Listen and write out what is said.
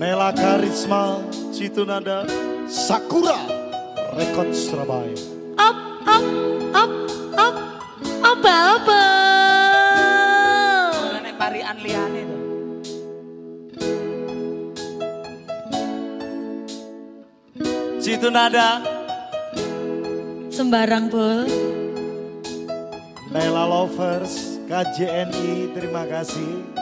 Nela Karisma, Citunada Sakura, Rekod Surabaya. Up, up, up, up, apa, apa. Nek parian liane tuh. Citunada Sembarang bol. Nela Lovers, KJNI, terima kasih.